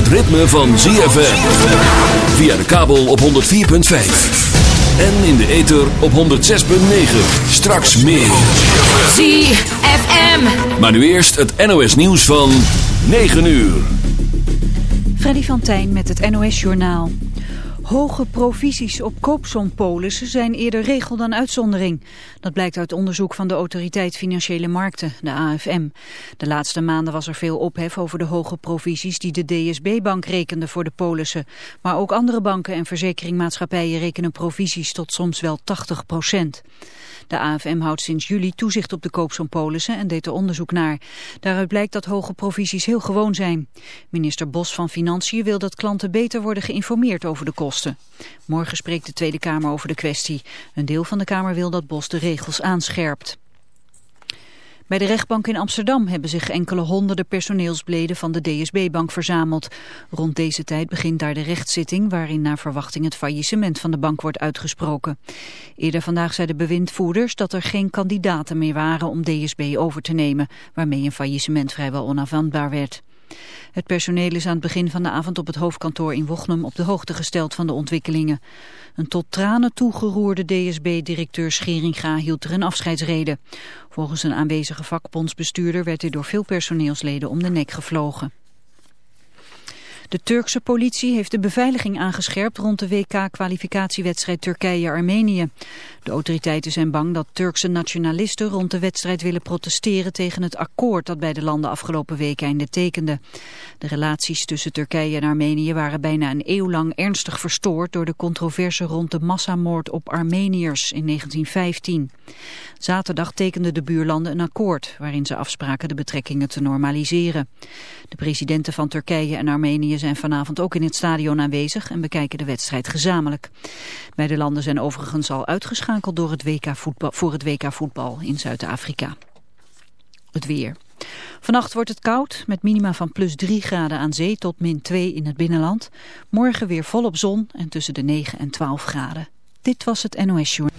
het ritme van ZFM. Via de kabel op 104.5. En in de ether op 106.9. Straks meer. ZFM. Maar nu eerst het NOS nieuws van 9 uur. Freddy van Tijn met het NOS Journaal. Hoge provisies op koopsompolissen zijn eerder regel dan uitzondering. Dat blijkt uit onderzoek van de Autoriteit Financiële Markten, de AFM. De laatste maanden was er veel ophef over de hoge provisies die de DSB-bank rekende voor de polissen. Maar ook andere banken en verzekeringmaatschappijen rekenen provisies tot soms wel 80 procent. De AFM houdt sinds juli toezicht op de koopsompolissen en deed er onderzoek naar. Daaruit blijkt dat hoge provisies heel gewoon zijn. Minister Bos van Financiën wil dat klanten beter worden geïnformeerd over de kosten. Morgen spreekt de Tweede Kamer over de kwestie. Een deel van de Kamer wil dat Bos de regels aanscherpt. Bij de rechtbank in Amsterdam hebben zich enkele honderden personeelsleden van de DSB-bank verzameld. Rond deze tijd begint daar de rechtszitting waarin naar verwachting het faillissement van de bank wordt uitgesproken. Eerder vandaag zeiden bewindvoerders dat er geen kandidaten meer waren om DSB over te nemen, waarmee een faillissement vrijwel onafwendbaar werd. Het personeel is aan het begin van de avond op het hoofdkantoor in Wochnum op de hoogte gesteld van de ontwikkelingen. Een tot tranen toegeroerde DSB-directeur Scheringa hield er een afscheidsrede. Volgens een aanwezige vakbondsbestuurder werd hij door veel personeelsleden om de nek gevlogen. De Turkse politie heeft de beveiliging aangescherpt rond de WK-kwalificatiewedstrijd Turkije-Armenië. De autoriteiten zijn bang dat Turkse nationalisten rond de wedstrijd willen protesteren tegen het akkoord dat bij de landen afgelopen week einde tekende. De relaties tussen Turkije en Armenië waren bijna een eeuw lang ernstig verstoord door de controverse rond de massamoord op Armeniërs in 1915. Zaterdag tekenden de buurlanden een akkoord waarin ze afspraken de betrekkingen te normaliseren. De presidenten van Turkije en Armenië zijn vanavond ook in het stadion aanwezig en bekijken de wedstrijd gezamenlijk. Beide landen zijn overigens al uitgeschakeld door het WK voetbal, voor het WK voetbal in Zuid-Afrika. Het weer. Vannacht wordt het koud, met minima van plus 3 graden aan zee tot min 2 in het binnenland. Morgen weer volop zon en tussen de 9 en 12 graden. Dit was het NOS Journal.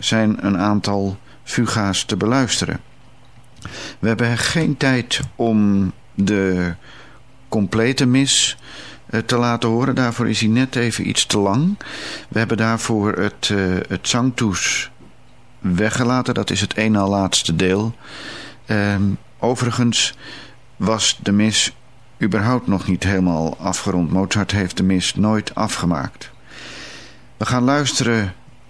zijn een aantal fuga's te beluisteren. We hebben geen tijd om de complete mis uh, te laten horen. Daarvoor is hij net even iets te lang. We hebben daarvoor het, uh, het zangtoes weggelaten. Dat is het een na laatste deel. Um, overigens was de mis überhaupt nog niet helemaal afgerond. Mozart heeft de mis nooit afgemaakt. We gaan luisteren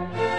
thank you